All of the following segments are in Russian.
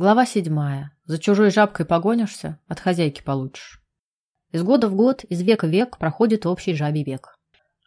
Глава седьмая. За чужой жабкой погонишься, от хозяйки получишь. Из года в год, из века в век проходит общий жабий век.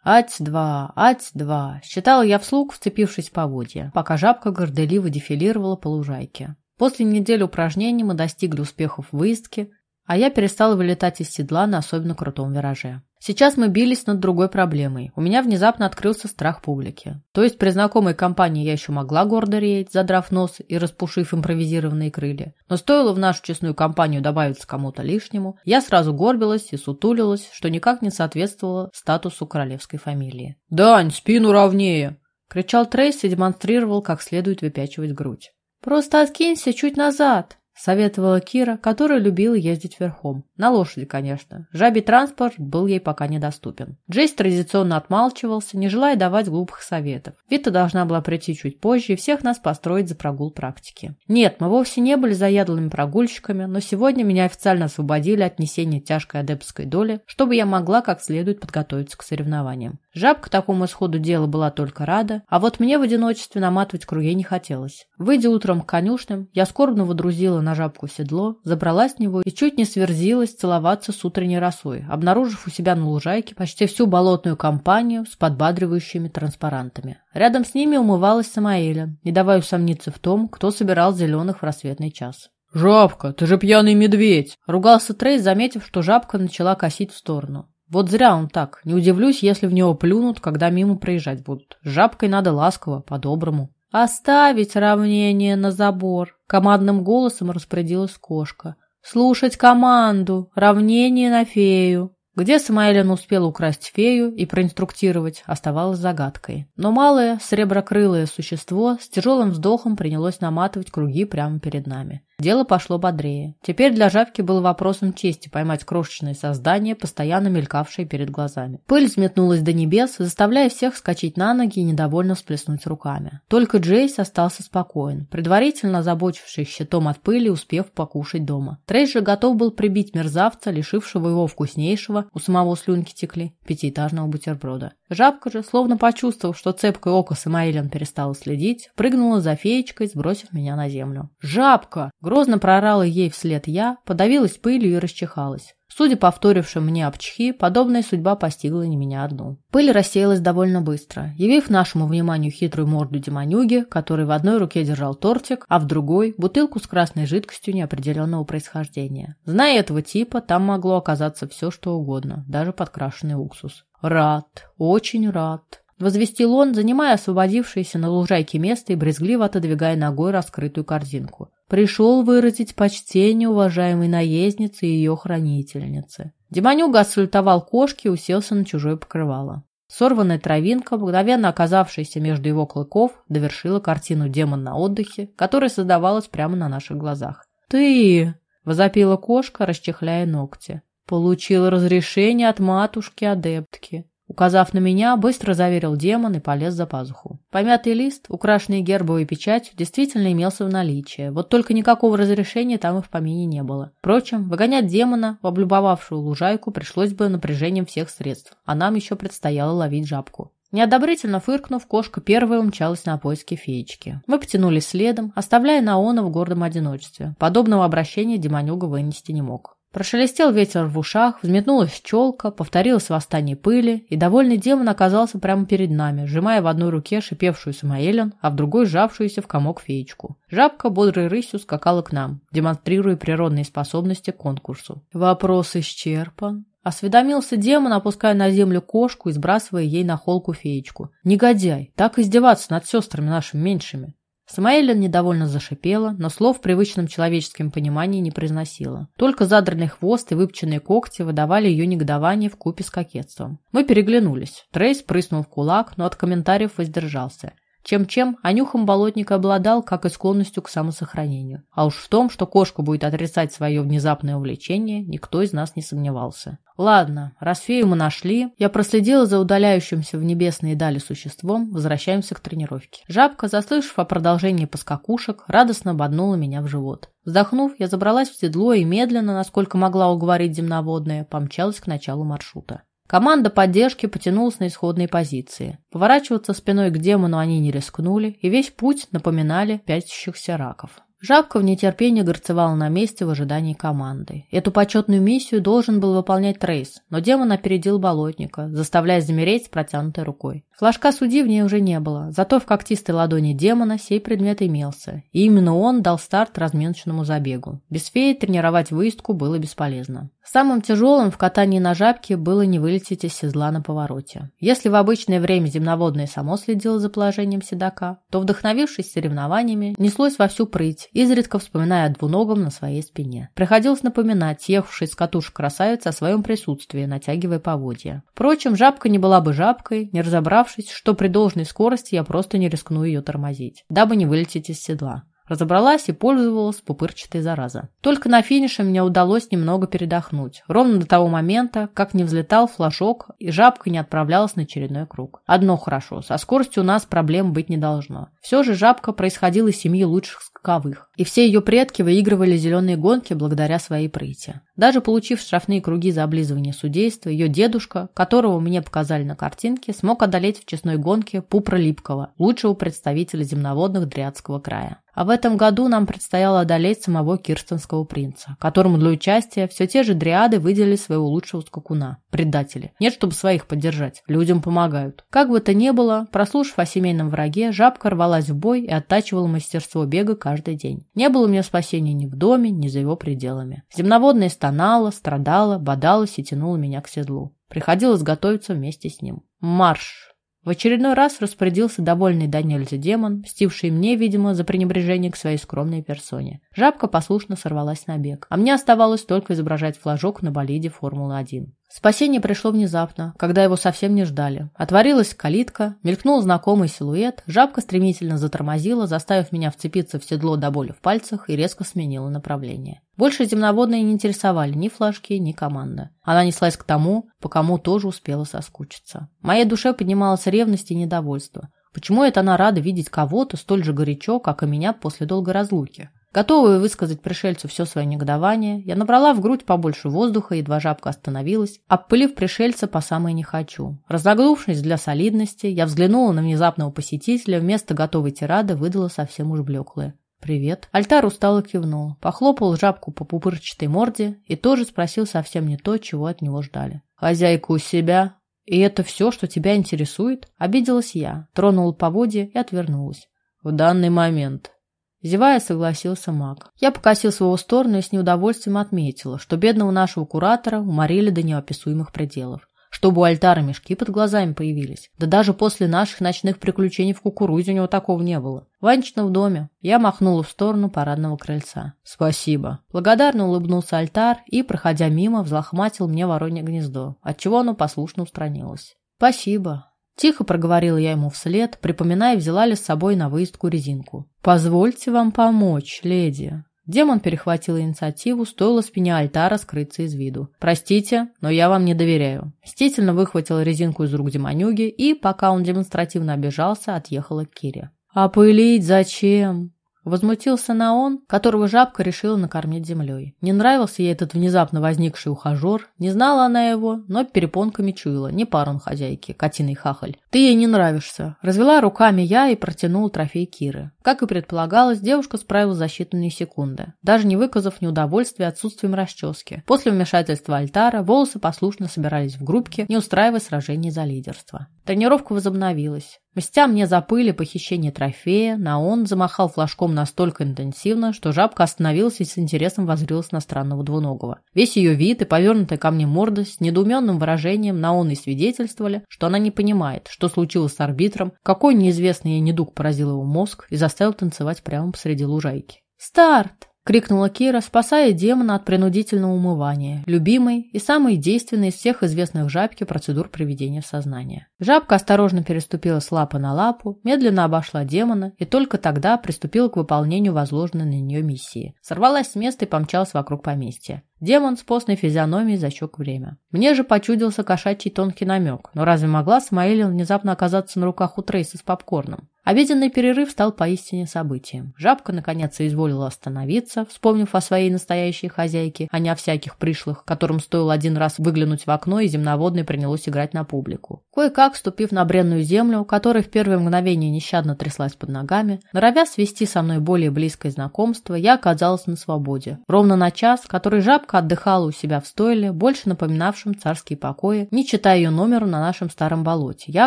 Ать-два, ать-два, считала я вслух, вцепившись в поводья, пока жабка горделиво дефилировала по лужайке. После недели упражнений мы достигли успехов в выездке, а я перестала вылетать из седла на особенно крутом вираже. Сейчас мы бились над другой проблемой. У меня внезапно открылся страх публики. То есть при знакомой компании я еще могла гордо реять, задрав нос и распушив импровизированные крылья. Но стоило в нашу честную компанию добавиться кому-то лишнему, я сразу горбилась и сутулилась, что никак не соответствовало статусу королевской фамилии. «Дань, спину ровнее!» – кричал Трейс и демонстрировал, как следует выпячивать грудь. «Просто откинься чуть назад!» Советовала Кира, которая любила ездить верхом. На лошади, конечно. Жабий транспорт был ей пока недоступен. Джейс традиционно отмалчивался, не желая давать глупых советов. Вита должна была прийти чуть позже и всех нас построить за прогул практики. Нет, мы вовсе не были заядлыми прогульщиками, но сегодня меня официально освободили от несения тяжкой адепской доли, чтобы я могла как следует подготовиться к соревнованиям. Жабка такому исходу дела была только рада, а вот мне в одиночестве наматывать круги не хотелось. Выйдя утром к конюшням, я скорбно водрузила на жабку седло, забралась в него и чуть не сверзилась целоваться с утренней росой, обнаружив у себя на лужайке почти всю болотную компанию с подбадривающими транспарантами. Рядом с ними умывалась Самаэля, не давая усомниться в том, кто собирал зеленых в рассветный час. «Жабка, ты же пьяный медведь!» — ругался Трейс, заметив, что жабка начала косить в сторону. Вот зря он так. Не удивлюсь, если в него плюнут, когда мимо проезжать будут. С жабкой надо ласково, по-доброму. «Оставить равнение на забор!» — командным голосом распорядилась кошка. «Слушать команду! Равнение на фею!» Где Самаэлин успел украсть фею и проинструктировать, оставалось загадкой. Но малое, среброкрылое существо с тяжелым вздохом принялось наматывать круги прямо перед нами. Дело пошло бодрее. Теперь для Жавки было вопросом чести поймать крошечное создание, постоянно мелькавшее перед глазами. Пыль взметнулась до небес, заставляя всех скачать на ноги и недовольно всплеснуть руками. Только Джейс остался спокоен, предварительно озабочившись щитом от пыли, успев покушать дома. Трейс же готов был прибить мерзавца, лишившего его вкуснейшего, у самого слюнки текли, пятиэтажного бутерброда. Жабка же, словно почувствовав, что цепкое око Самаэлен перестало следить, прыгнула за феечкой, сбросив меня на землю. «Жабка!» Грозно прорала ей вслед я, подавилась пылью и расчихалась. Судя по вторившим мне обчхи, подобная судьба постигла не меня одну. Пыль рассеялась довольно быстро, явив нашему вниманию хитрую морду демонюги, который в одной руке держал тортик, а в другой – бутылку с красной жидкостью неопределенного происхождения. Зная этого типа, там могло оказаться все, что угодно, даже подкрашенный уксус. Рад, очень рад. Возвестил он, занимая освободившееся на лужайке место и брезгливо отодвигая ногой раскрытую корзинку. Пришел выразить почтение уважаемой наезднице и ее хранительнице. Демонюга отсультовал кошки и уселся на чужое покрывало. Сорванная травинка, мгновенно оказавшаяся между его клыков, довершила картину «Демон на отдыхе», которая создавалась прямо на наших глазах. «Ты!» – возопила кошка, расчехляя ногти. «Получил разрешение от матушки-адептки. Указав на меня, быстро заверил демон и полез за пазуху. Помятый лист, украшенный гербовой печатью, действительно имелся в наличии, вот только никакого разрешения там и в помине не было. Впрочем, выгонять демона в облюбовавшую лужайку пришлось бы напряжением всех средств, а нам еще предстояло ловить жабку. Неодобрительно фыркнув, кошка первая умчалась на поиски феечки. Мы потянулись следом, оставляя Наона в гордом одиночестве. Подобного обращения демонюга вынести не мог. Прошелестел ветер в ушах, взметнулась челка, повторилось восстание пыли, и довольный демон оказался прямо перед нами, сжимая в одной руке шипевшую Самаэлен, а в другой сжавшуюся в комок феечку. Жабка бодрой рысью скакала к нам, демонстрируя природные способности к конкурсу. Вопрос исчерпан. Осведомился демон, опуская на землю кошку и сбрасывая ей на холку феечку. Негодяй, так издеваться над сестрами нашими меньшими. Самаэлин недовольно зашипела, но слов в привычном человеческом понимании не произносила. Только задранный хвост и выпченные когти выдавали ее негодование в купе с кокетством. Мы переглянулись. Трейс прыснул в кулак, но от комментариев воздержался. Чем-чем, а нюхом болотника обладал, как и склонностью к самосохранению. А уж в том, что кошка будет отрицать свое внезапное увлечение, никто из нас не сомневался. Ладно, раз фею мы нашли, я проследила за удаляющимся в небесные дали существом, возвращаемся к тренировке. Жабка, заслышав о продолжении поскакушек, радостно боднула меня в живот. Вздохнув, я забралась в седло и медленно, насколько могла уговорить земноводное, помчалась к началу маршрута. Команда поддержки потянулась на исходные позиции. Поворачиваться спиной к демону они не рискнули, и весь путь напоминали пятящихся раков. Жабка в нетерпении горцевала на месте в ожидании команды. Эту почетную миссию должен был выполнять Трейс, но демон опередил болотника, заставляя замереть с протянутой рукой. Флажка судьи в ней уже не было, зато в когтистой ладони демона сей предмет имелся, и именно он дал старт разменочному забегу. Без феи тренировать выездку было бесполезно. Самым тяжелым в катании на жабке было не вылететь из седла на повороте. Если в обычное время земноводное само следило за положением седока, то, вдохновившись соревнованиями, неслось во всю прыть, изредка вспоминая о двуногом на своей спине. Приходилось напоминать, ехавшей с катушек красавице о своем присутствии, натягивая поводья. Впрочем, жабка не была бы жабкой, не разобравшись, что при должной скорости я просто не рискну ее тормозить, дабы не вылететь из седла. Разобралась и пользовалась пупырчатой зараза. Только на финише мне удалось немного передохнуть. Ровно до того момента, как не взлетал флажок и жабка не отправлялась на очередной круг. Одно хорошо, со скоростью у нас проблем быть не должно. Все же жабка происходила из семьи лучших скаковых. И все ее предки выигрывали зеленые гонки благодаря своей прыти. Даже получив штрафные круги за облизывание судейства, ее дедушка, которого мне показали на картинке, смог одолеть в честной гонке Пупра Липкова, лучшего представителя земноводных Дриадского края. А в этом году нам предстояло одолеть самого Кирстенского принца, которому для участия все те же дриады выделили своего лучшего скакуна. Предатели. Нет, чтобы своих поддержать. Людям помогают. Как бы то ни было, прослушав о семейном враге, жабка рвалась в бой и оттачивала мастерство бега каждый день. Не было мне спасения ни в доме, ни за его пределами. Земноводная стонала, страдала, бодалась и тянула меня к седлу. Приходилось готовиться вместе с ним. Марш! В очередной раз распорядился довольный до демон, мстивший мне, видимо, за пренебрежение к своей скромной персоне. Жабка послушно сорвалась на бег, а мне оставалось только изображать флажок на болиде Формулы-1. Спасение пришло внезапно, когда его совсем не ждали. Отворилась калитка, мелькнул знакомый силуэт, жабка стремительно затормозила, заставив меня вцепиться в седло до боли в пальцах и резко сменила направление. Больше земноводные не интересовали ни флажки, ни команда. Она неслась к тому, по кому тоже успела соскучиться. В моей душе поднималась ревность и недовольство. Почему это она рада видеть кого-то столь же горячо, как и меня после долгой разлуки? Готовая высказать пришельцу все свое негодование, я набрала в грудь побольше воздуха, едва жабка остановилась, обпылив пришельца по самой не хочу. Разогнувшись для солидности, я взглянула на внезапного посетителя, вместо готовой тирады выдала совсем уж блеклое. «Привет». Альтар устало кивнул, похлопал жабку по пупырчатой морде и тоже спросил совсем не то, чего от него ждали. «Хозяйку у себя?» «И это все, что тебя интересует?» Обиделась я, тронула поводья и отвернулась. «В данный момент», Зевая, согласился маг. Я покосил в его сторону и с неудовольствием отметила, что бедного нашего куратора уморили до неописуемых пределов. Чтобы у альтара мешки под глазами появились. Да даже после наших ночных приключений в кукурузе у него такого не было. Ванечна в доме. Я махнула в сторону парадного крыльца. Спасибо. Благодарно улыбнулся альтар и, проходя мимо, взлохматил мне воронье гнездо, отчего оно послушно устранилось. Спасибо. Тихо проговорила я ему вслед, припоминая, взяла ли с собой на выездку резинку. «Позвольте вам помочь, леди». Демон перехватил инициативу, стоило спине альтара скрыться из виду. «Простите, но я вам не доверяю». Мстительно выхватил резинку из рук демонюги и, пока он демонстративно обижался, отъехала к Кире. «А пылить зачем?» Возмутился на он, которого жабка решила накормить землей. Не нравился ей этот внезапно возникший ухажер, не знала она его, но перепонками чуяла, не пар он хозяйки, котиный хахаль. «Ты ей не нравишься», — развела руками я и протянула трофей Киры. Как и предполагалось, девушка справилась за считанные секунды, даже не выказав неудовольствия отсутствием расчески. После вмешательства альтара волосы послушно собирались в группке, не устраивая сражений за лидерство. Тренировка возобновилась. Мстя мне за пыль похищение трофея, Наон замахал флажком настолько интенсивно, что жабка остановилась и с интересом воззрелась на странного двуногого. Весь ее вид и повернутая ко мне морда с недоуменным выражением Наон и свидетельствовали, что она не понимает, что случилось с арбитром, какой неизвестный ей недуг поразил его мозг и заставил танцевать прямо посреди лужайки. «Старт!» — крикнула Кира, спасая демона от принудительного умывания, любимый и самый действенный из всех известных жабке процедур приведения в сознание. Жабка осторожно переступила с лапы на лапу, медленно обошла демона и только тогда приступила к выполнению возложенной на нее миссии. Сорвалась с места и помчалась вокруг поместья. Демон с постной физиономией засек время. Мне же почудился кошачий тонкий намек, но разве могла Самаэлин внезапно оказаться на руках у Трейса с попкорном? Обеденный перерыв стал поистине событием. Жабка, наконец, изволила остановиться, вспомнив о своей настоящей хозяйке, а не о всяких пришлых, которым стоило один раз выглянуть в окно, и земноводный принялось играть на публику. Кое-как, ступив на бренную землю, которая в первое мгновение нещадно тряслась под ногами, норовя свести со мной более близкое знакомство, я оказалась на свободе. Ровно на час, который жабка отдыхала у себя в стойле, больше напоминавшем царские покои, не читая ее номеру на нашем старом болоте, я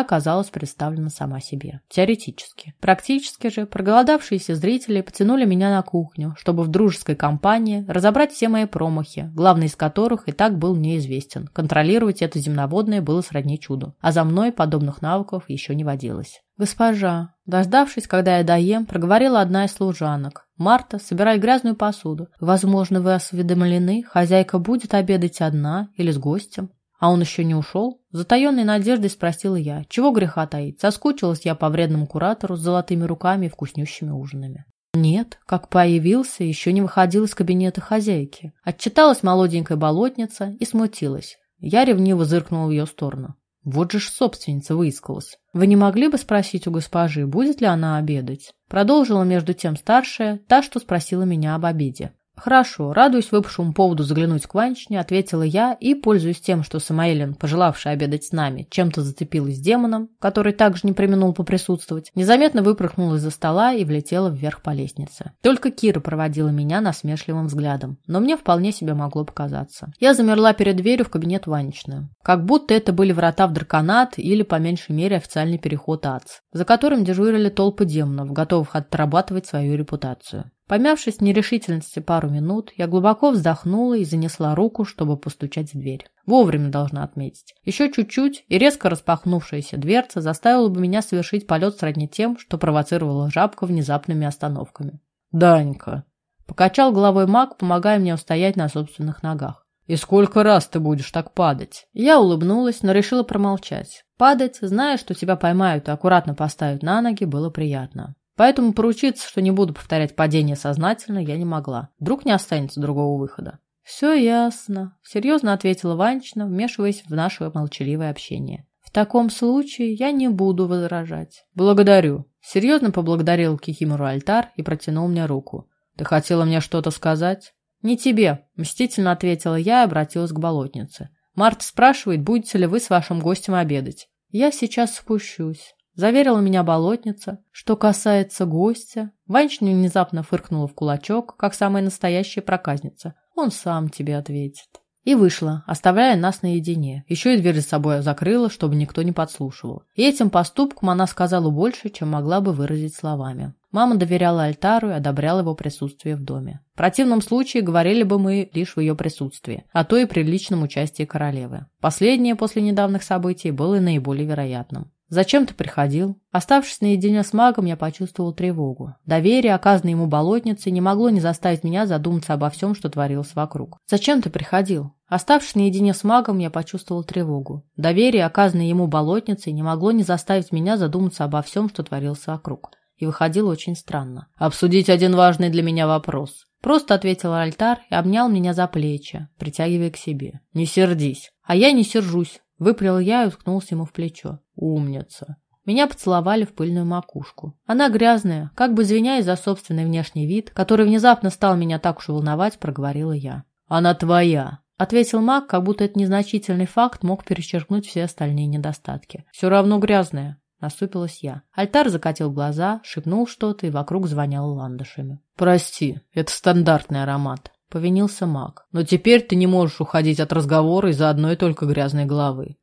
оказалась представлена сама себе. Теоретически. Практически же проголодавшиеся зрители потянули меня на кухню, чтобы в дружеской компании разобрать все мои промахи, главный из которых и так был неизвестен. Контролировать это земноводное было сродни чуду. А за мной подобных навыков еще не водилось. «Госпожа», дождавшись, когда я доем, проговорила одна из служанок. «Марта, собирай грязную посуду. Возможно, вы осведомлены, хозяйка будет обедать одна или с гостем». А он еще не ушел? Затаенной надеждой спросила я. Чего греха таить? Соскучилась я по вредному куратору с золотыми руками и вкуснющими ужинами. Нет, как появился, еще не выходил из кабинета хозяйки. Отчиталась молоденькая болотница и смутилась. Я ревниво зыркнула в ее сторону. Вот же ж собственница выискалась. Вы не могли бы спросить у госпожи, будет ли она обедать? Продолжила между тем старшая, та, что спросила меня об обеде. «Хорошо, радуюсь выпавшему поводу заглянуть к Ванечне», — ответила я и, пользуясь тем, что Самаэлин, пожелавший обедать с нами, чем-то зацепилась демоном, который также не применул поприсутствовать, незаметно выпорхнула из-за стола и влетела вверх по лестнице. Только Кира проводила меня насмешливым взглядом, но мне вполне себе могло показаться. Я замерла перед дверью в кабинет Ванечны. Как будто это были врата в драконат или, по меньшей мере, официальный переход АЦ, за которым дежурили толпы демонов, готовых отрабатывать свою репутацию. Помявшись в нерешительности пару минут, я глубоко вздохнула и занесла руку, чтобы постучать в дверь. Вовремя должна отметить. Еще чуть-чуть, и резко распахнувшаяся дверца заставила бы меня совершить полет сродни тем, что провоцировала жабка внезапными остановками. «Данька!» Покачал головой маг, помогая мне устоять на собственных ногах. «И сколько раз ты будешь так падать?» Я улыбнулась, но решила промолчать. Падать, зная, что тебя поймают и аккуратно поставят на ноги, было приятно. Поэтому поручиться, что не буду повторять падение сознательно, я не могла. Вдруг не останется другого выхода. «Все ясно», — серьезно ответила Ванечна, вмешиваясь в наше молчаливое общение. «В таком случае я не буду возражать». «Благодарю». Серьезно поблагодарил Кихимору Альтар и протянул мне руку. «Ты хотела мне что-то сказать?» «Не тебе», — мстительно ответила я и обратилась к болотнице. «Марта спрашивает, будете ли вы с вашим гостем обедать?» «Я сейчас спущусь». Заверила меня болотница. Что касается гостя, Ванечня внезапно фыркнула в кулачок, как самая настоящая проказница. Он сам тебе ответит. И вышла, оставляя нас наедине. Еще и дверь за собой закрыла, чтобы никто не подслушивал. И этим поступком она сказала больше, чем могла бы выразить словами. Мама доверяла Альтару и одобряла его присутствие в доме. В противном случае говорили бы мы лишь в ее присутствии, а то и при личном участии королевы. Последнее после недавних событий было наиболее вероятным. «Зачем ты приходил?» Оставшись наедине с магом, я почувствовал тревогу. Доверие, оказанное ему болотницей, не могло не заставить меня задуматься обо всем, что творилось вокруг. «Зачем ты приходил?» Оставшись наедине с магом, я почувствовал тревогу. Доверие, оказанное ему болотницей, не могло не заставить меня задуматься обо всем, что творилось вокруг. И выходило очень странно. «Обсудить один важный для меня вопрос». Просто ответил альтар и обнял меня за плечи, притягивая к себе. «Не сердись». «А я не сержусь», Выплел я и уткнулся ему в плечо. Умница. Меня поцеловали в пыльную макушку. Она грязная, как бы извиняясь за собственный внешний вид, который внезапно стал меня так уж волновать, проговорила я. «Она твоя», — ответил маг, как будто этот незначительный факт мог перечеркнуть все остальные недостатки. «Все равно грязная», — насупилась я. Альтар закатил глаза, шепнул что-то и вокруг звонял ландышами. «Прости, это стандартный аромат», — повинился маг. «Но теперь ты не можешь уходить от разговора из-за одной только грязной головы».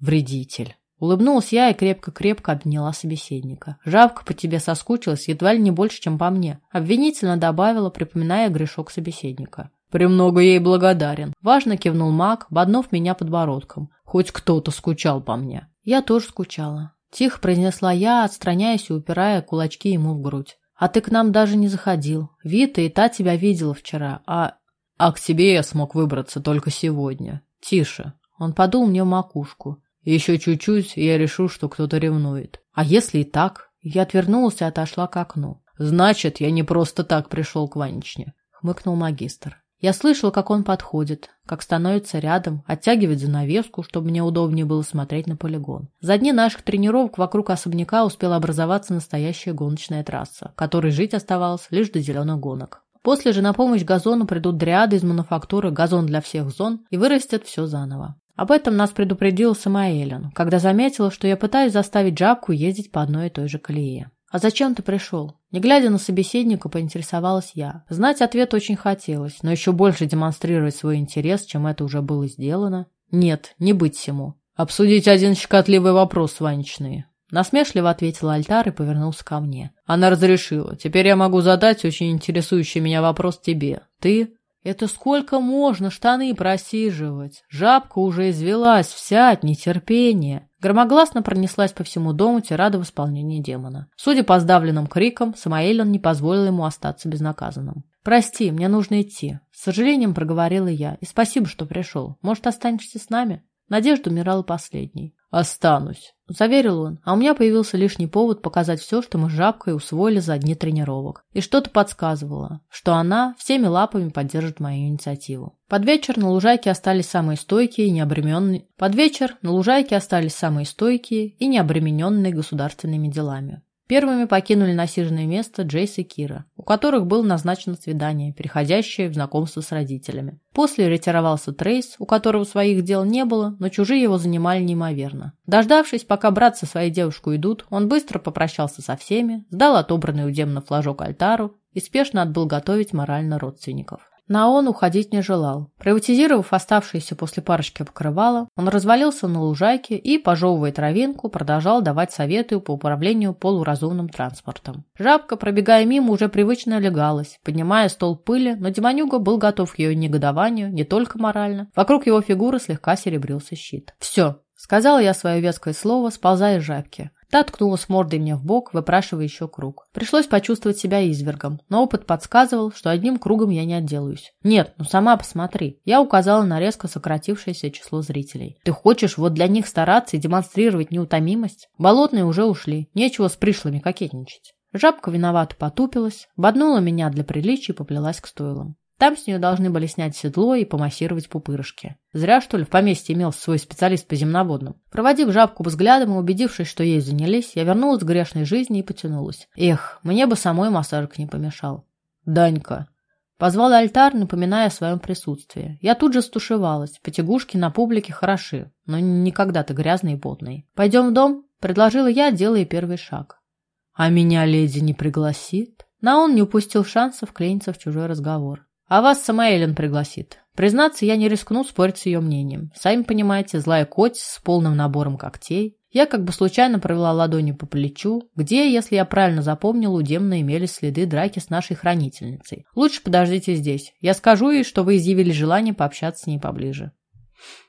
«Вредитель». Улыбнулась я и крепко-крепко обняла собеседника. Жавка по тебе соскучилась едва ли не больше, чем по мне. Обвинительно добавила, припоминая грешок собеседника. «Премного ей благодарен». Важно кивнул маг, боднув меня подбородком. «Хоть кто-то скучал по мне». Я тоже скучала. Тихо произнесла я, отстраняясь и упирая кулачки ему в грудь. А ты к нам даже не заходил. Вита и та тебя видела вчера, а... А к тебе я смог выбраться только сегодня. Тише. Он подул мне в макушку. Еще чуть-чуть, и я решу, что кто-то ревнует. А если и так? Я отвернулась и отошла к окну. Значит, я не просто так пришел к Ванечне. Хмыкнул магистр. Я слышала, как он подходит, как становится рядом, оттягивает занавеску, чтобы мне удобнее было смотреть на полигон. За дни наших тренировок вокруг особняка успела образоваться настоящая гоночная трасса, которой жить оставалось лишь до зеленых гонок. После же на помощь газону придут дриады из мануфактуры «Газон для всех зон» и вырастет все заново. Об этом нас предупредил Самаэлен, когда заметила, что я пытаюсь заставить Жабку ездить по одной и той же колее. «А зачем ты пришел?» Не глядя на собеседника, поинтересовалась я. Знать ответ очень хотелось, но еще больше демонстрировать свой интерес, чем это уже было сделано. Нет, не быть всему. «Обсудить один щекотливый вопрос, Ванечный». Насмешливо ответил Альтар и повернулся ко мне. «Она разрешила. Теперь я могу задать очень интересующий меня вопрос тебе. Ты это сколько можно штаны просиживать? Жабка уже извелась вся от нетерпения. Громогласно пронеслась по всему дому тирада в исполнении демона. Судя по сдавленным крикам, Самаэльон не позволил ему остаться безнаказанным. «Прости, мне нужно идти», — с сожалением проговорила я. «И спасибо, что пришел. Может, останешься с нами?» Надежда умирала последней. «Останусь», — заверил он, а у меня появился лишний повод показать все, что мы с Жабкой усвоили за дни тренировок. И что-то подсказывало, что она всеми лапами поддержит мою инициативу. Под вечер на лужайке остались самые стойкие и необремененные... Под вечер на лужайке остались самые стойкие и необремененные государственными делами. Первыми покинули насиженное место Джейс и Кира, у которых было назначено свидание, переходящее в знакомство с родителями. После ретировался Трейс, у которого своих дел не было, но чужие его занимали неимоверно. Дождавшись, пока брат со своей девушкой идут, он быстро попрощался со всеми, сдал отобранный у демона флажок альтару и спешно отбыл готовить морально родственников. На он уходить не желал. Приватизировав оставшиеся после парочки покрывала, он развалился на лужайке и, пожевывая травинку, продолжал давать советы по управлению полуразумным транспортом. Жабка, пробегая мимо, уже привычно легалась, поднимая стол пыли, но Демонюга был готов к ее негодованию не только морально. Вокруг его фигуры слегка серебрился щит. «Все», — сказала я свое веское слово, сползая с жабки. Та ткнулась мордой мне в бок, выпрашивая еще круг. Пришлось почувствовать себя извергом, но опыт подсказывал, что одним кругом я не отделаюсь. Нет, ну сама посмотри. Я указала на резко сократившееся число зрителей. Ты хочешь вот для них стараться и демонстрировать неутомимость? Болотные уже ушли, нечего с пришлыми кокетничать. Жабка виновато потупилась, боднула меня для приличия и поплелась к стойлам. Там с нее должны были снять седло и помассировать пупырышки. Зря, что ли, в поместье имел свой специалист по земноводным. Проводив жабку взглядом и убедившись, что ей занялись, я вернулась к грешной жизни и потянулась. Эх, мне бы самой массажик не помешал. «Данька!» Позвал альтар, напоминая о своем присутствии. Я тут же стушевалась. Потягушки на публике хороши, но никогда-то грязные и потные. «Пойдем в дом?» – предложила я, делая первый шаг. «А меня леди не пригласит?» Наон не упустил шанса вклиниться в чужой разговор. А вас Самаэлен пригласит. Признаться, я не рискну спорить с ее мнением. Сами понимаете, злая коть с полным набором когтей. Я как бы случайно провела ладонью по плечу, где, если я правильно запомнил, у демона имелись следы драки с нашей хранительницей. Лучше подождите здесь. Я скажу ей, что вы изъявили желание пообщаться с ней поближе.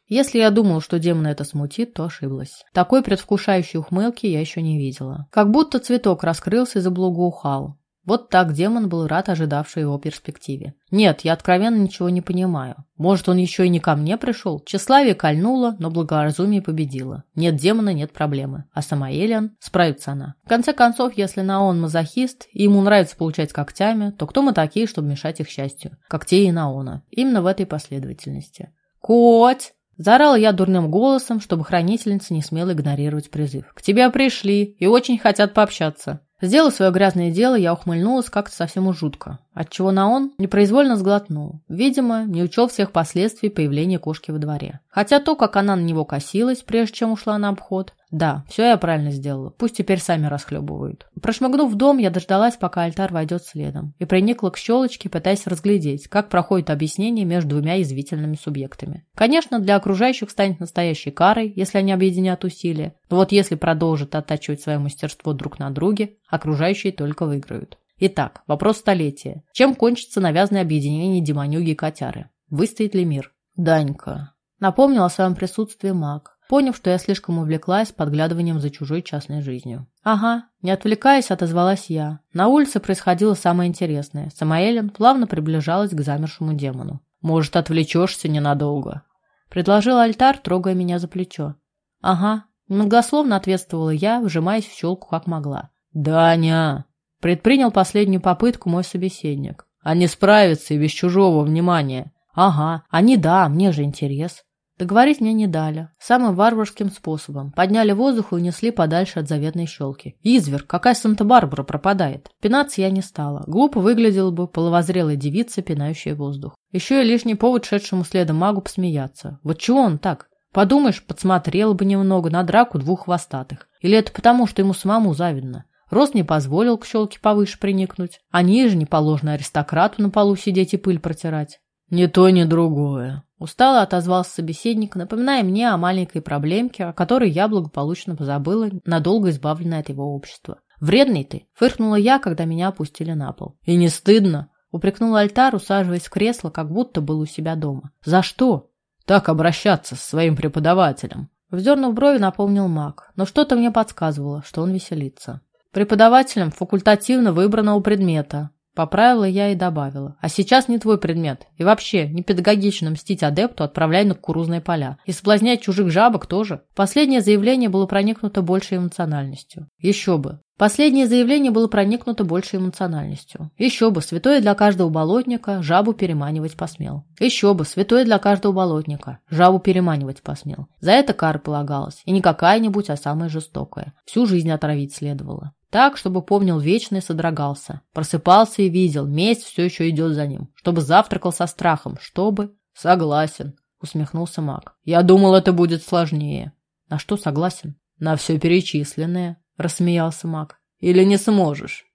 Если я думал, что демона это смутит, то ошиблась. Такой предвкушающей ухмылки я еще не видела. Как будто цветок раскрылся и заблугоухал. Вот так демон был рад ожидавшей его перспективе. Нет, я откровенно ничего не понимаю. Может, он еще и не ко мне пришел? Тщеславие кольнуло, но благоразумие победило. Нет демона, нет проблемы. А Самаэлиан? Справится она. В конце концов, если Наон мазохист, и ему нравится получать когтями, то кто мы такие, чтобы мешать их счастью? Когтей и Наона. Именно в этой последовательности. «Коть!» Заорала я дурным голосом, чтобы хранительница не смела игнорировать призыв. «К тебе пришли и очень хотят пообщаться». Сделав свое грязное дело, я ухмыльнулась как-то совсем уж жутко, отчего на он непроизвольно сглотнул. Видимо, не учел всех последствий появления кошки во дворе. Хотя то, как она на него косилась, прежде чем ушла на обход, да, все я правильно сделала. Пусть теперь сами расхлебывают. Прошмыгнув в дом, я дождалась, пока альтар войдет следом, и приникла к щелочке, пытаясь разглядеть, как проходит объяснение между двумя язвительными субъектами. Конечно, для окружающих станет настоящей карой, если они объединят усилия, но вот если продолжат оттачивать свое мастерство друг на друге, окружающие только выиграют. Итак, вопрос столетия. Чем кончится навязанное объединение демонюги и котяры? Выстоит ли мир? Данька. Напомнил о своем присутствии маг поняв, что я слишком увлеклась подглядыванием за чужой частной жизнью. «Ага», не отвлекаясь, отозвалась я. На улице происходило самое интересное. Самаэлен плавно приближалась к замершему демону. «Может, отвлечешься ненадолго?» Предложил альтар, трогая меня за плечо. «Ага», многословно ответствовала я, вжимаясь в щелку как могла. «Даня!» Предпринял последнюю попытку мой собеседник. Они справятся и без чужого внимания. Ага, они да, мне же интерес. Договорить мне не дали. Самым варварским способом. Подняли воздух и унесли подальше от заветной щелки. Извер, какая Санта-Барбара пропадает. Пинаться я не стала. Глупо выглядела бы половозрелая девица, пинающая воздух. Еще и лишний повод шедшему следом магу посмеяться. Вот чего он так? Подумаешь, подсмотрел бы немного на драку двух хвостатых. Или это потому, что ему самому завидно? Рост не позволил к щелке повыше приникнуть, а ниже не положено аристократу на полу сидеть и пыль протирать. «Ни то, ни другое», Устало отозвался собеседник, напоминая мне о маленькой проблемке, о которой я благополучно позабыла, надолго избавленная от его общества. «Вредный ты!» – фыркнула я, когда меня опустили на пол. «И не стыдно?» – упрекнул Альтар, усаживаясь в кресло, как будто был у себя дома. «За что?» «Так обращаться с своим преподавателем». Вздернув брови, напомнил маг, но что-то мне подсказывало, что он веселится. Преподавателем факультативно выбранного предмета, Поправила я и добавила. А сейчас не твой предмет. И вообще, не педагогично мстить адепту, отправляй на кукурузные поля. И соблазнять чужих жабок тоже. Последнее заявление было проникнуто большей эмоциональностью. Еще бы. Последнее заявление было проникнуто большей эмоциональностью. Еще бы, святое для каждого болотника жабу переманивать посмел. Еще бы, святое для каждого болотника жабу переманивать посмел. За это кара полагалась. И не какая-нибудь, а самая жестокая. Всю жизнь отравить следовало. Так, чтобы помнил вечно и содрогался. Просыпался и видел, месть все еще идет за ним. Чтобы завтракал со страхом. Чтобы... Согласен, усмехнулся маг. Я думал, это будет сложнее. На что согласен? На все перечисленное, рассмеялся маг. Или не сможешь?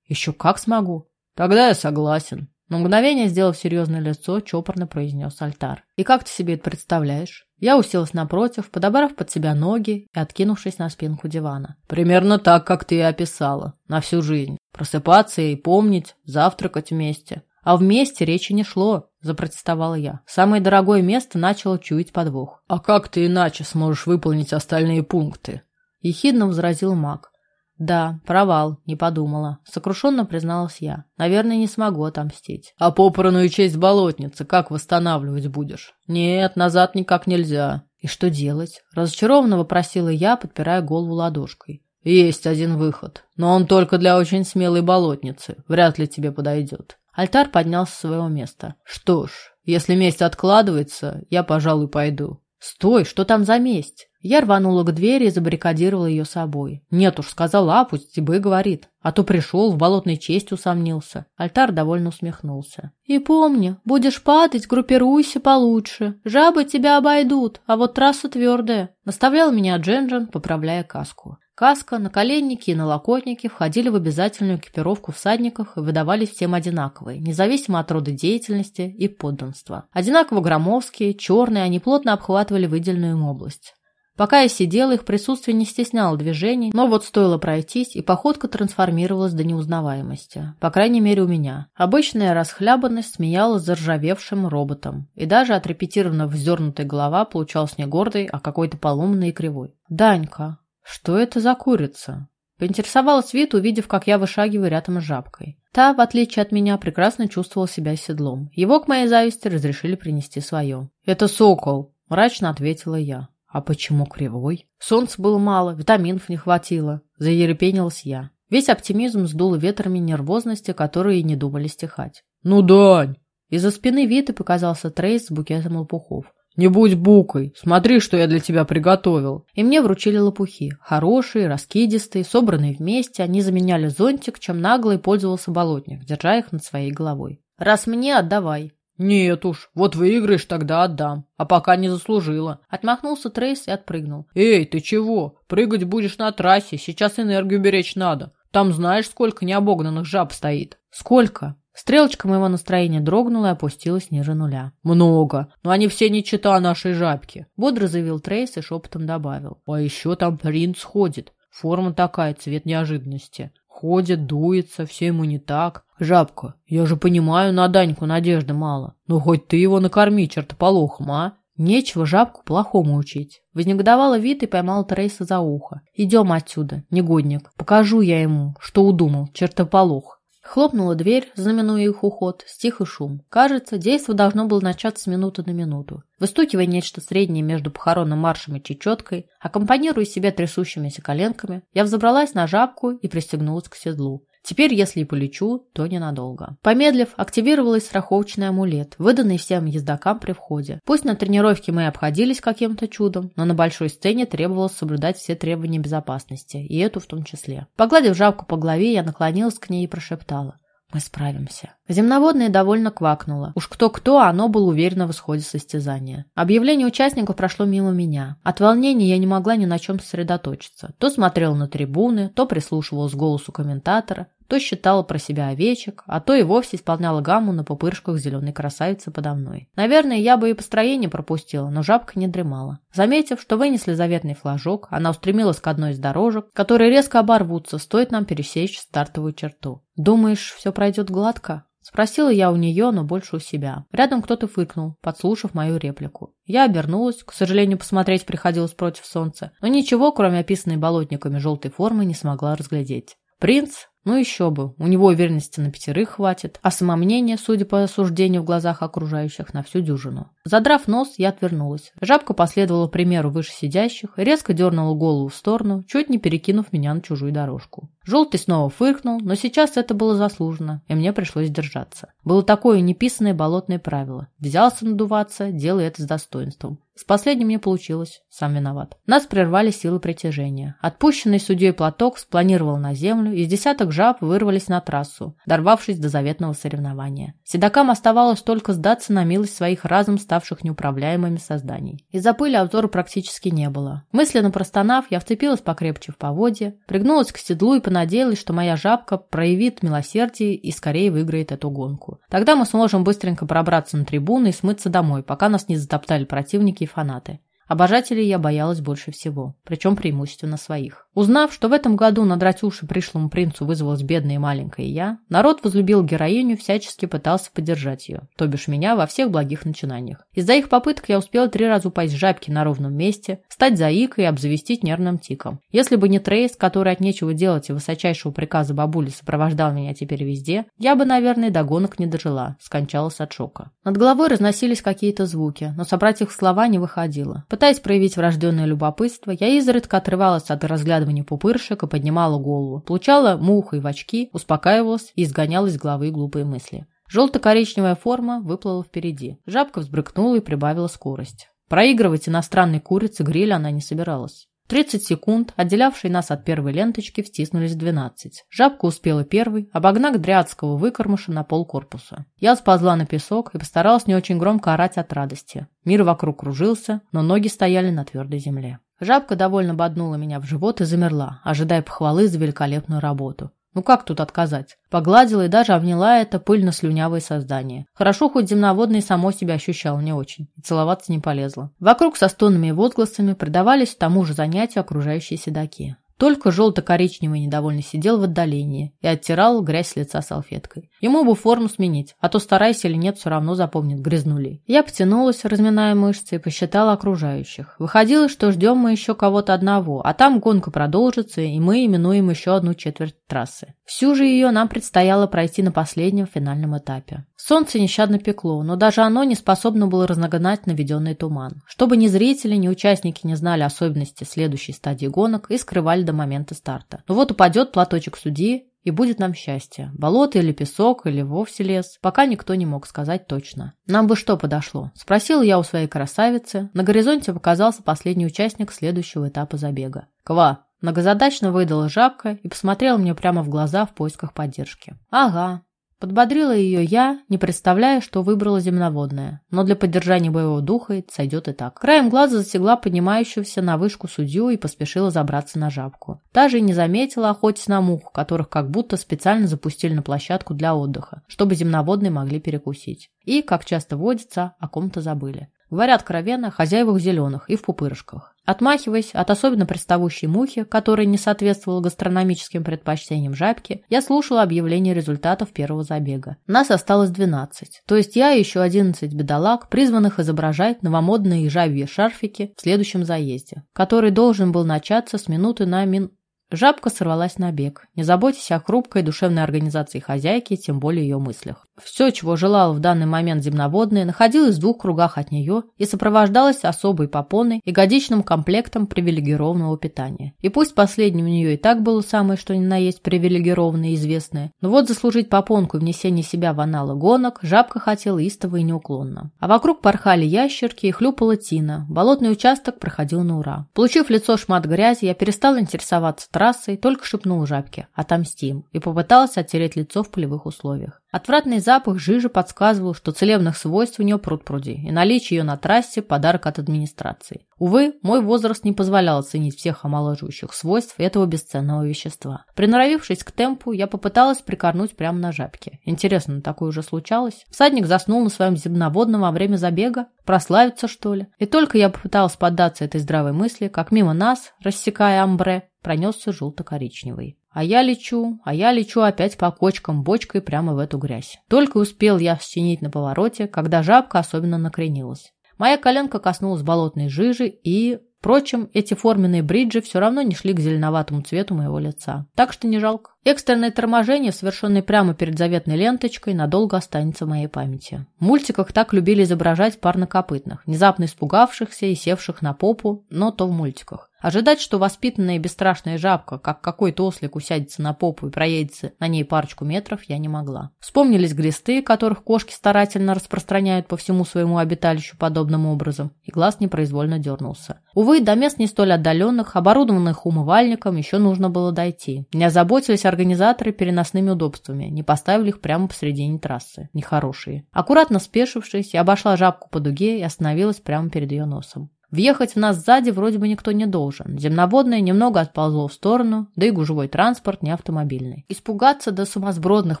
Еще как смогу. Тогда я согласен. На мгновение, сделав серьезное лицо, чопорно произнес альтар. «И как ты себе это представляешь?» Я уселась напротив, подобрав под себя ноги и откинувшись на спинку дивана. «Примерно так, как ты и описала. На всю жизнь. Просыпаться и помнить, завтракать вместе. А вместе речи не шло», – запротестовала я. Самое дорогое место начало чуять подвох. «А как ты иначе сможешь выполнить остальные пункты?» – ехидно возразил маг. Да, провал, не подумала. Сокрушенно призналась я. Наверное, не смогу отомстить. А попраную честь болотницы как восстанавливать будешь? Нет, назад никак нельзя. И что делать? Разочарованно вопросила я, подпирая голову ладошкой. Есть один выход, но он только для очень смелой болотницы. Вряд ли тебе подойдет. Альтар поднялся с своего места. Что ж, если месть откладывается, я, пожалуй, пойду. Стой, что там за месть? Я рванула к двери и забаррикадировала ее собой. Нет уж, сказала, пусть тебе говорит. А то пришел, в болотной честь усомнился. Альтар довольно усмехнулся. И помни, будешь падать, группируйся получше. Жабы тебя обойдут, а вот трасса твердая. Наставлял меня Дженджин, поправляя каску. Каска, наколенники и налокотники входили в обязательную экипировку всадников и выдавались всем одинаковые, независимо от рода деятельности и подданства. Одинаково громовские, черные, они плотно обхватывали выделенную им область. Пока я сидела, их присутствие не стесняло движений, но вот стоило пройтись, и походка трансформировалась до неузнаваемости. По крайней мере, у меня. Обычная расхлябанность смеялась заржавевшим роботом, и даже отрепетированно вздернутая голова получалась не гордой, а какой-то поломанной и кривой. «Данька, что это за курица?» Поинтересовалась вид, увидев, как я вышагиваю рядом с жабкой. Та, в отличие от меня, прекрасно чувствовала себя седлом. Его, к моей зависти, разрешили принести свое. «Это сокол», – мрачно ответила я. А почему кривой? Солнца было мало, витаминов не хватило. Заерепенилась я. Весь оптимизм сдул ветрами нервозности, которые не думали стихать. «Ну, Дань!» Из-за спины Виты показался Трейс с букетом лопухов. «Не будь букой! Смотри, что я для тебя приготовил!» И мне вручили лопухи. Хорошие, раскидистые, собранные вместе, они заменяли зонтик, чем нагло и пользовался болотник, держа их над своей головой. «Раз мне, отдавай!» «Нет уж, вот выиграешь, тогда отдам. А пока не заслужила». Отмахнулся Трейс и отпрыгнул. «Эй, ты чего? Прыгать будешь на трассе, сейчас энергию беречь надо. Там знаешь, сколько необогнанных жаб стоит?» «Сколько?» Стрелочка моего настроения дрогнула и опустилась ниже нуля. «Много, но они все не чита нашей жабки», — бодро заявил Трейс и шепотом добавил. «А еще там принц ходит. Форма такая, цвет неожиданности. Ходит, дуется, все ему не так. Жабка, я же понимаю, на Даньку надежды мало. Но хоть ты его накорми чертополохом, а? Нечего жабку плохому учить. Вознегодовала вид и поймала Трейса за ухо. Идем отсюда, негодник. Покажу я ему, что удумал, чертополох. Хлопнула дверь, знаменуя их уход, стих и шум. Кажется, действо должно было начаться с минуты на минуту. Выстукивая нечто среднее между похоронным маршем и чечеткой, аккомпанируя себя трясущимися коленками, я взобралась на жабку и пристегнулась к седлу. Теперь, если и полечу, то ненадолго. Помедлив, активировалась страховочный амулет, выданный всем ездокам при входе. Пусть на тренировке мы обходились каким-то чудом, но на большой сцене требовалось соблюдать все требования безопасности, и эту в том числе. Погладив жабку по голове, я наклонилась к ней и прошептала. Мы справимся. Земноводное довольно квакнуло. Уж кто-кто, а оно было уверенно в исходе состязания. Объявление участников прошло мимо меня. От волнения я не могла ни на чем сосредоточиться. То смотрела на трибуны, то прислушивалась к голосу комментатора то считала про себя овечек, а то и вовсе исполняла гамму на пупырышках зеленой красавицы подо мной. Наверное, я бы и построение пропустила, но жабка не дремала. Заметив, что вынесли заветный флажок, она устремилась к одной из дорожек, которые резко оборвутся, стоит нам пересечь стартовую черту. «Думаешь, все пройдет гладко?» Спросила я у нее, но больше у себя. Рядом кто-то фыркнул, подслушав мою реплику. Я обернулась, к сожалению, посмотреть приходилось против солнца, но ничего, кроме описанной болотниками желтой формы, не смогла разглядеть. Принц ну еще бы, у него уверенности на пятерых хватит, а самомнение, судя по осуждению в глазах окружающих, на всю дюжину. Задрав нос, я отвернулась. Жабка последовала примеру выше сидящих, резко дернула голову в сторону, чуть не перекинув меня на чужую дорожку. Желтый снова фыркнул, но сейчас это было заслуженно, и мне пришлось держаться. Было такое неписанное болотное правило. Взялся надуваться, делай это с достоинством. С последним не получилось, сам виноват. Нас прервали силы притяжения. Отпущенный судьей платок спланировал на землю, и с десяток жаб вырвались на трассу, дорвавшись до заветного соревнования. Седокам оставалось только сдаться на милость своих разом ставших неуправляемыми созданий. Из-за пыли обзора практически не было. Мысленно простонав, я вцепилась покрепче в поводье, пригнулась к седлу и понадеялась, что моя жабка проявит милосердие и скорее выиграет эту гонку. Тогда мы сможем быстренько пробраться на трибуны и смыться домой, пока нас не затоптали противники и фанаты. Обожателей я боялась больше всего, причем преимущественно своих. Узнав, что в этом году надрать уши пришлому принцу вызвалась бедная и маленькая я, народ возлюбил героиню, всячески пытался поддержать ее, то бишь меня во всех благих начинаниях. Из-за их попыток я успела три раза упасть в жабки на ровном месте, стать заикой и обзавестись нервным тиком. Если бы не Трейс, который от нечего делать и высочайшего приказа бабули сопровождал меня теперь везде, я бы, наверное, до гонок не дожила, скончалась от шока. Над головой разносились какие-то звуки, но собрать их в слова не выходило. Пытаясь проявить врожденное любопытство, я изредка отрывалась от разглядывания пупырышек и поднимала голову, получала мухой в очки, успокаивалась и изгоняла из головы глупые мысли. Желто-коричневая форма выплыла впереди. Жабка взбрыкнула и прибавила скорость. Проигрывать иностранной курице гриль она не собиралась. 30 секунд, отделявшие нас от первой ленточки, втиснулись в 12. Жабка успела первой, обогнав дрядского выкормыша на пол корпуса. Я сползла на песок и постаралась не очень громко орать от радости. Мир вокруг кружился, но ноги стояли на твердой земле. Жабка довольно боднула меня в живот и замерла, ожидая похвалы за великолепную работу. Ну как тут отказать? Погладила и даже обняла это пыльно-слюнявое создание. Хорошо, хоть земноводное само себя ощущало не очень, и целоваться не полезла. Вокруг со стонами и возгласами предавались тому же занятию окружающие седаки. Только желто-коричневый недовольно сидел в отдалении и оттирал грязь с лица салфеткой. Ему бы форму сменить, а то старайся или нет, все равно запомнит грязнули. Я потянулась, разминая мышцы, и посчитала окружающих. Выходило, что ждем мы еще кого-то одного, а там гонка продолжится, и мы именуем еще одну четверть трассы. Всю же ее нам предстояло пройти на последнем финальном этапе. Солнце нещадно пекло, но даже оно не способно было разогнать наведенный туман. Чтобы ни зрители, ни участники не знали особенности следующей стадии гонок и скрывали до момента старта. Но вот упадет платочек судьи, и будет нам счастье. Болото или песок, или вовсе лес. Пока никто не мог сказать точно. Нам бы что подошло? Спросил я у своей красавицы. На горизонте показался последний участник следующего этапа забега. Ква. Многозадачно выдала жабка и посмотрела мне прямо в глаза в поисках поддержки. Ага, Подбодрила ее я, не представляя, что выбрала земноводное, но для поддержания боевого духа сойдет и так. Краем глаза засекла поднимающуюся на вышку судью и поспешила забраться на жабку. Та же и не заметила охотясь на мух, которых как будто специально запустили на площадку для отдыха, чтобы земноводные могли перекусить. И, как часто водится, о ком-то забыли. Говорят откровенно, хозяевах зеленых и в пупырышках. Отмахиваясь от особенно приставущей мухи, которая не соответствовала гастрономическим предпочтениям жабки, я слушала объявление результатов первого забега. Нас осталось 12, то есть я и еще 11 бедолаг, призванных изображать новомодные жабьи шарфики в следующем заезде, который должен был начаться с минуты на мин... Жабка сорвалась на бег, не заботясь о хрупкой душевной организации хозяйки, тем более ее мыслях. Все, чего желала в данный момент земноводная, находилось в двух кругах от нее и сопровождалось особой попоной и годичным комплектом привилегированного питания. И пусть последним у нее и так было самое, что ни на есть привилегированное и известное, но вот заслужить попонку и внесение себя в аналы гонок жабка хотела истово и неуклонно. А вокруг порхали ящерки и хлюпала тина, болотный участок проходил на ура. Получив лицо шмат грязи, я перестала интересоваться трассой, только шепнул жабке «Отомстим» и попыталась оттереть лицо в полевых условиях. Отвратный запах жижи подсказывал, что целебных свойств у нее пруд-пруди, и наличие ее на трассе – подарок от администрации. Увы, мой возраст не позволял оценить всех омоложивающих свойств этого бесценного вещества. Приноровившись к темпу, я попыталась прикорнуть прямо на жабке. Интересно, такое уже случалось? Всадник заснул на своем земноводном во время забега? Прославиться, что ли? И только я попыталась поддаться этой здравой мысли, как мимо нас, рассекая амбре, пронесся желто-коричневый. А я лечу, а я лечу опять по кочкам, бочкой прямо в эту грязь. Только успел я счинить на повороте, когда жабка особенно накренилась. Моя коленка коснулась болотной жижи и... Впрочем, эти форменные бриджи все равно не шли к зеленоватому цвету моего лица. Так что не жалко. Экстренное торможение, совершенное прямо перед заветной ленточкой, надолго останется в моей памяти. В мультиках так любили изображать парнокопытных, внезапно испугавшихся и севших на попу, но то в мультиках. Ожидать, что воспитанная и бесстрашная жабка, как какой-то ослик, усядется на попу и проедется на ней парочку метров, я не могла. Вспомнились глисты, которых кошки старательно распространяют по всему своему обиталищу подобным образом, и глаз непроизвольно дернулся. Увы, до мест не столь отдаленных, оборудованных умывальником, еще нужно было дойти. Не озаботились организаторы переносными удобствами, не поставили их прямо посредине трассы. Нехорошие. Аккуратно спешившись, я обошла жабку по дуге и остановилась прямо перед ее носом. Въехать в нас сзади вроде бы никто не должен. Земноводное немного отползло в сторону, да и гужевой транспорт не автомобильный. Испугаться до сумасбродных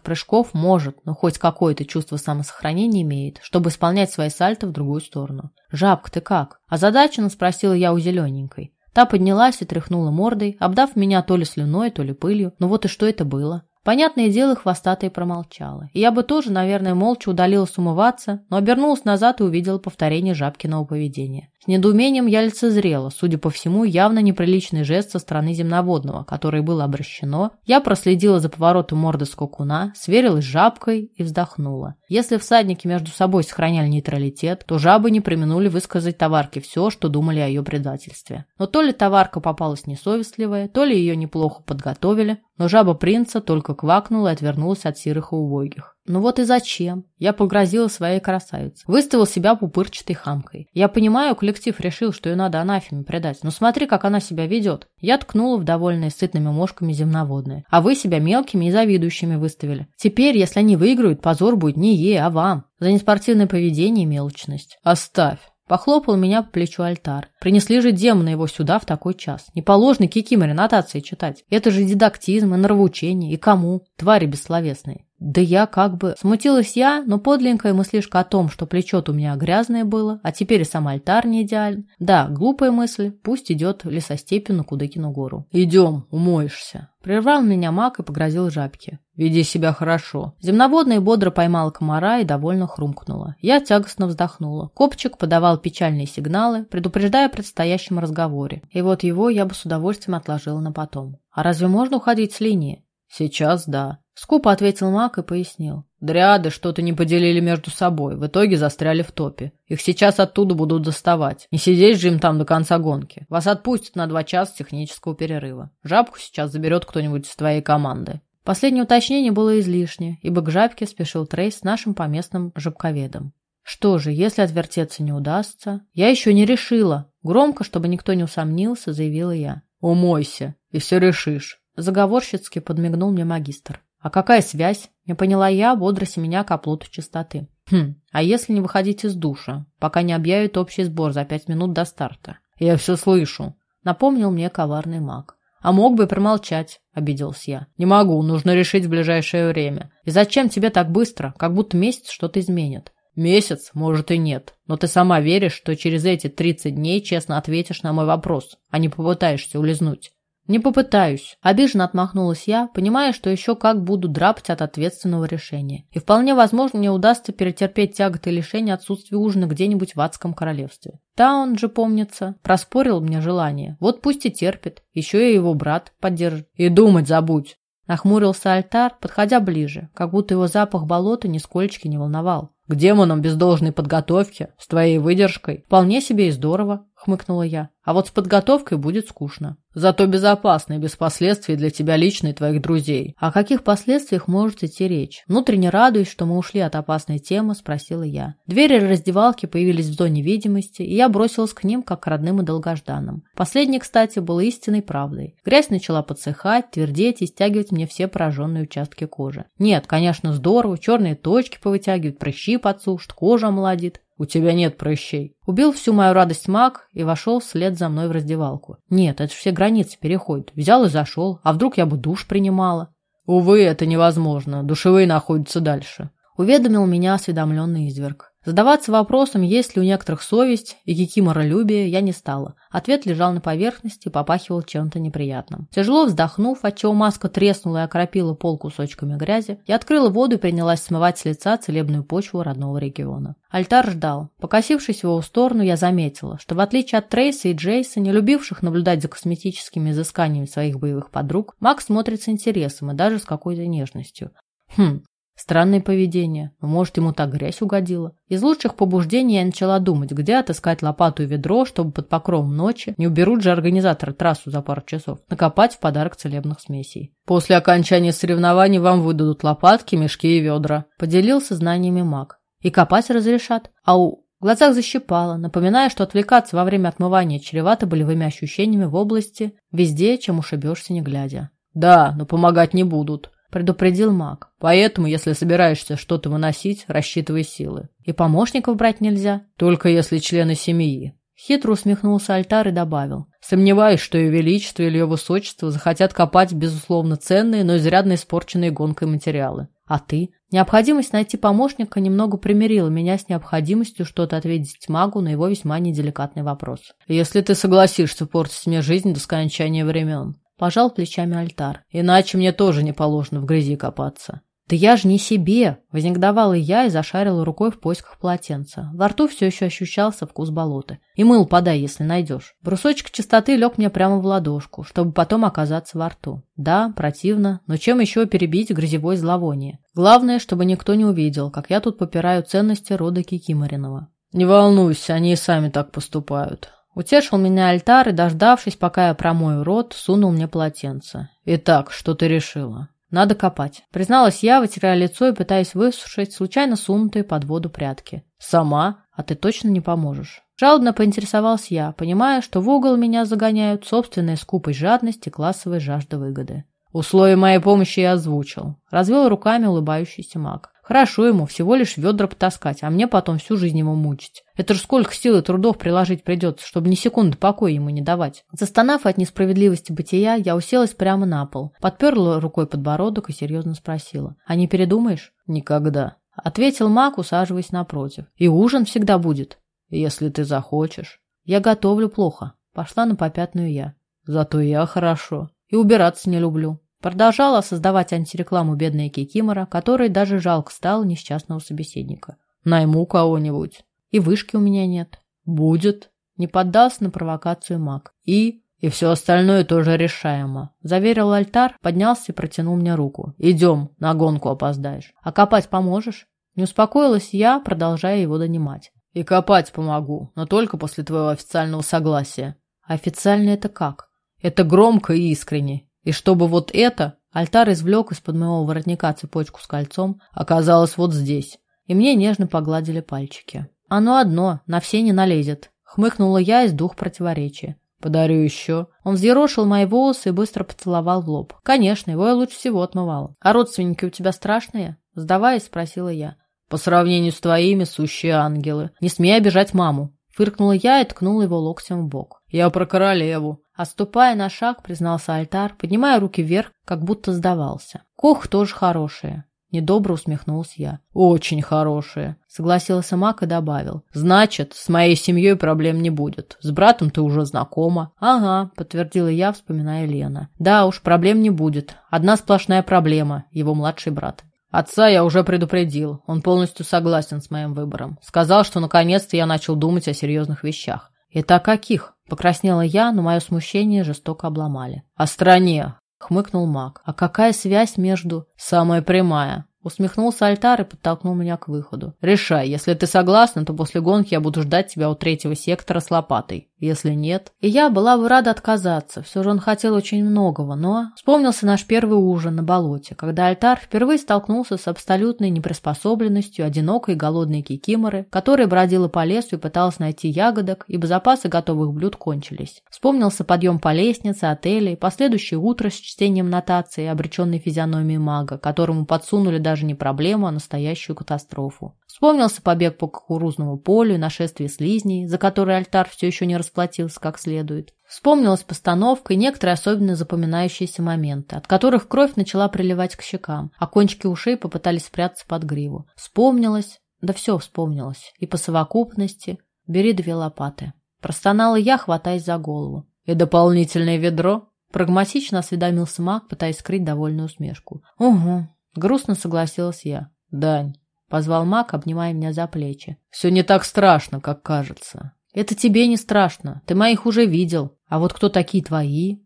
прыжков может, но хоть какое-то чувство самосохранения имеет, чтобы исполнять свои сальто в другую сторону. «Жабка, ты как?» Озадаченно спросила я у зелененькой. Та поднялась и тряхнула мордой, обдав меня то ли слюной, то ли пылью. Ну вот и что это было? Понятное дело, хвостатая промолчала. И я бы тоже, наверное, молча удалилась умываться, но обернулась назад и увидела повторение жабкиного поведения. С недоумением я лицезрела, судя по всему, явно неприличный жест со стороны земноводного, который было обращено. Я проследила за поворотом морды скокуна, сверилась с жабкой и вздохнула. Если всадники между собой сохраняли нейтралитет, то жабы не применули высказать товарке все, что думали о ее предательстве. Но то ли товарка попалась несовестливая, то ли ее неплохо подготовили, но жаба принца только квакнула и отвернулась от сирых и убогих. Ну вот и зачем? Я погрозила своей красавице. Выставил себя пупырчатой хамкой. Я понимаю, коллектив решил, что ее надо анафеме предать. Но смотри, как она себя ведет. Я ткнула в довольные сытными мошками земноводные. А вы себя мелкими и завидующими выставили. Теперь, если они выиграют, позор будет не ей, а вам. За неспортивное поведение и мелочность. Оставь. Похлопал меня по плечу альтар. Принесли же демона его сюда в такой час. Не положено кикиморе нотации читать. Это же дидактизм и нравоучение. И кому? Твари бессловесные. Да я как бы... Смутилась я, но подленькая мыслишка о том, что плечо-то у меня грязное было, а теперь и сам альтар не идеален. Да, глупая мысль, пусть идет в лесостепью на Кудыкину гору. Идем, умоешься. Прервал меня маг и погрозил жабке. «Веди себя хорошо». Земноводная бодро поймала комара и довольно хрумкнула. Я тягостно вздохнула. Копчик подавал печальные сигналы, предупреждая о предстоящем разговоре. И вот его я бы с удовольствием отложила на потом. «А разве можно уходить с линии?» «Сейчас да». Скупо ответил маг и пояснил. Дриады что-то не поделили между собой, в итоге застряли в топе. Их сейчас оттуда будут доставать. Не сидеть же им там до конца гонки. Вас отпустят на два часа технического перерыва. Жабку сейчас заберет кто-нибудь из твоей команды. Последнее уточнение было излишне, ибо к жабке спешил Трейс с нашим поместным жабковедом. Что же, если отвертеться не удастся? Я еще не решила. Громко, чтобы никто не усомнился, заявила я. Умойся, и все решишь. Заговорщицки подмигнул мне магистр. А какая связь? Не поняла я, бодро семеня к оплоту чистоты. Хм, а если не выходить из душа, пока не объявят общий сбор за пять минут до старта? Я все слышу. Напомнил мне коварный маг. А мог бы промолчать, обиделся я. Не могу, нужно решить в ближайшее время. И зачем тебе так быстро, как будто месяц что-то изменит? Месяц, может и нет. Но ты сама веришь, что через эти 30 дней честно ответишь на мой вопрос, а не попытаешься улизнуть. Не попытаюсь. Обиженно отмахнулась я, понимая, что еще как буду драпать от ответственного решения. И вполне возможно, мне удастся перетерпеть тяготы лишения отсутствия ужина где-нибудь в адском королевстве. Да, он же, помнится, проспорил мне желание. Вот пусть и терпит. Еще и его брат поддержит. И думать забудь. Нахмурился альтар, подходя ближе, как будто его запах болота нисколько не волновал. К демонам без должной подготовки, с твоей выдержкой, вполне себе и здорово, хмыкнула я. А вот с подготовкой будет скучно. Зато безопасно и без последствий для тебя лично и твоих друзей. О каких последствиях может идти речь? Внутренне радуясь, что мы ушли от опасной темы, спросила я. Двери раздевалки появились в зоне видимости, и я бросилась к ним, как к родным и долгожданным. Последнее, кстати, было истинной правдой. Грязь начала подсыхать, твердеть и стягивать мне все пораженные участки кожи. Нет, конечно, здорово, черные точки повытягивают, прыщи подсушат, кожа омолодит. «У тебя нет прыщей». Убил всю мою радость маг и вошел вслед за мной в раздевалку. Нет, это все границы переходят. Взял и зашел. А вдруг я бы душ принимала? Увы, это невозможно. Душевые находятся дальше. Уведомил меня осведомленный изверг. Задаваться вопросом, есть ли у некоторых совесть и кикиморолюбие, я не стала. Ответ лежал на поверхности и попахивал чем-то неприятным. Тяжело вздохнув, отчего маска треснула и окропила пол кусочками грязи, я открыла воду и принялась смывать с лица целебную почву родного региона. Альтар ждал. Покосившись в его сторону, я заметила, что в отличие от Трейса и Джейса, не любивших наблюдать за косметическими изысканиями своих боевых подруг, Макс смотрит с интересом и даже с какой-то нежностью. Хм, Странное поведение. Но, может, ему так грязь угодила. Из лучших побуждений я начала думать, где отыскать лопату и ведро, чтобы под покровом ночи, не уберут же организаторы трассу за пару часов, накопать в подарок целебных смесей. После окончания соревнований вам выдадут лопатки, мешки и ведра. Поделился знаниями маг. И копать разрешат. А у в глазах защипало, напоминая, что отвлекаться во время отмывания чревато болевыми ощущениями в области везде, чем ушибешься не глядя. «Да, но помогать не будут», предупредил маг. Поэтому, если собираешься что-то выносить, рассчитывай силы. И помощников брать нельзя, только если члены семьи. Хитро усмехнулся альтар и добавил. Сомневаюсь, что ее величество или ее высочество захотят копать, безусловно, ценные, но изрядно испорченные гонкой материалы. А ты? Необходимость найти помощника немного примирила меня с необходимостью что-то ответить магу на его весьма неделикатный вопрос. Если ты согласишься портить мне жизнь до скончания времен. Пожал плечами альтар. Иначе мне тоже не положено в грязи копаться. «Да я же не себе!» – вознегодовала я и зашарила рукой в поисках полотенца. Во рту все еще ощущался вкус болота. «И мыл подай, если найдешь». Брусочек чистоты лег мне прямо в ладошку, чтобы потом оказаться во рту. Да, противно, но чем еще перебить грязевое зловоние? Главное, чтобы никто не увидел, как я тут попираю ценности рода Кикиморинова. «Не волнуйся, они и сами так поступают», Утешил меня альтар и, дождавшись, пока я промою рот, сунул мне полотенце. «Итак, что ты решила?» «Надо копать», — призналась я, вытирая лицо и пытаясь высушить случайно сунутые под воду прятки. «Сама? А ты точно не поможешь?» Жалобно поинтересовался я, понимая, что в угол меня загоняют собственная скупость жадность и классовая жажда выгоды. Условия моей помощи я озвучил. Развел руками улыбающийся маг. Хорошо ему всего лишь ведра потаскать, а мне потом всю жизнь его мучить. Это ж сколько сил и трудов приложить придется, чтобы ни секунды покоя ему не давать. Застонав от несправедливости бытия, я уселась прямо на пол, подперла рукой подбородок и серьезно спросила. «А не передумаешь?» «Никогда», — ответил маг, усаживаясь напротив. «И ужин всегда будет, если ты захочешь». «Я готовлю плохо», — пошла на попятную я. «Зато я хорошо. И убираться не люблю». Продолжала создавать антирекламу бедная Кикимора, которой даже жалко стало несчастного собеседника. Найму кого-нибудь. И вышки у меня нет. Будет. Не поддался на провокацию маг. И... И все остальное тоже решаемо. Заверил альтар, поднялся и протянул мне руку. Идем, на гонку опоздаешь. А копать поможешь? Не успокоилась я, продолжая его донимать. И копать помогу, но только после твоего официального согласия. Официально это как? Это громко и искренне. И чтобы вот это, альтар извлек из-под моего воротника цепочку с кольцом, оказалось вот здесь. И мне нежно погладили пальчики. Оно одно, на все не налезет. Хмыкнула я из дух противоречия. Подарю еще. Он взъерошил мои волосы и быстро поцеловал в лоб. Конечно, его я лучше всего отмывала. А родственники у тебя страшные? Сдаваясь, спросила я. По сравнению с твоими, сущие ангелы. Не смей обижать маму. Фыркнула я и ткнула его локтем в бок. Я про королеву. Оступая на шаг, признался альтар, поднимая руки вверх, как будто сдавался. Кох тоже хорошая. Недобро усмехнулся я. Очень хорошие. Согласился Мак и добавил. Значит, с моей семьей проблем не будет. С братом ты уже знакома. Ага, подтвердила я, вспоминая Лена. Да уж, проблем не будет. Одна сплошная проблема. Его младший брат. Отца я уже предупредил. Он полностью согласен с моим выбором. Сказал, что наконец-то я начал думать о серьезных вещах. Это о каких? Покраснела я, но мое смущение жестоко обломали. О стране, хмыкнул маг. А какая связь между... Самая прямая. Усмехнулся Альтар и подтолкнул меня к выходу. «Решай, если ты согласна, то после гонки я буду ждать тебя у третьего сектора с лопатой. Если нет...» И я была бы рада отказаться, все же он хотел очень многого, но... Вспомнился наш первый ужин на болоте, когда Альтар впервые столкнулся с абсолютной неприспособленностью одинокой голодной кикиморы, которая бродила по лесу и пыталась найти ягодок, ибо запасы готовых блюд кончились. Вспомнился подъем по лестнице, отелей, последующее утро с чтением нотации, обреченной физиономии мага, которому подсунули даже не проблему, а настоящую катастрофу. Вспомнился побег по кукурузному полю и нашествие слизней, за который альтар все еще не расплатился как следует. Вспомнилась постановка и некоторые особенно запоминающиеся моменты, от которых кровь начала приливать к щекам, а кончики ушей попытались спрятаться под гриву. Вспомнилось, да все вспомнилось, и по совокупности бери две лопаты. Простонала я, хватаясь за голову. «И дополнительное ведро?» Прагматично осведомился маг, пытаясь скрыть довольную усмешку. «Угу, Грустно согласилась я. «Дань», — позвал Мак, обнимая меня за плечи. «Все не так страшно, как кажется». «Это тебе не страшно. Ты моих уже видел. А вот кто такие твои?»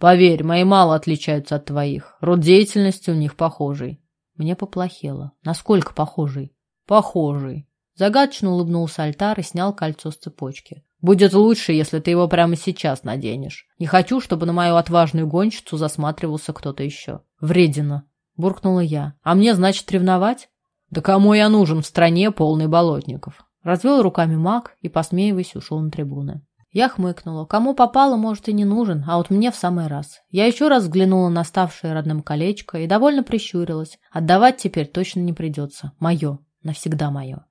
«Поверь, мои мало отличаются от твоих. Род деятельности у них похожий». Мне поплохело. Насколько похожий? Похожий. Загадочно улыбнулся Альтар и снял кольцо с цепочки. Будет лучше, если ты его прямо сейчас наденешь. Не хочу, чтобы на мою отважную гонщицу засматривался кто-то еще. Вредина буркнула я. А мне, значит, ревновать? Да кому я нужен в стране полной болотников? Развел руками маг и, посмеиваясь, ушел на трибуны. Я хмыкнула. Кому попало, может, и не нужен, а вот мне в самый раз. Я еще раз взглянула на ставшее родным колечко и довольно прищурилась. Отдавать теперь точно не придется. Мое. Навсегда мое.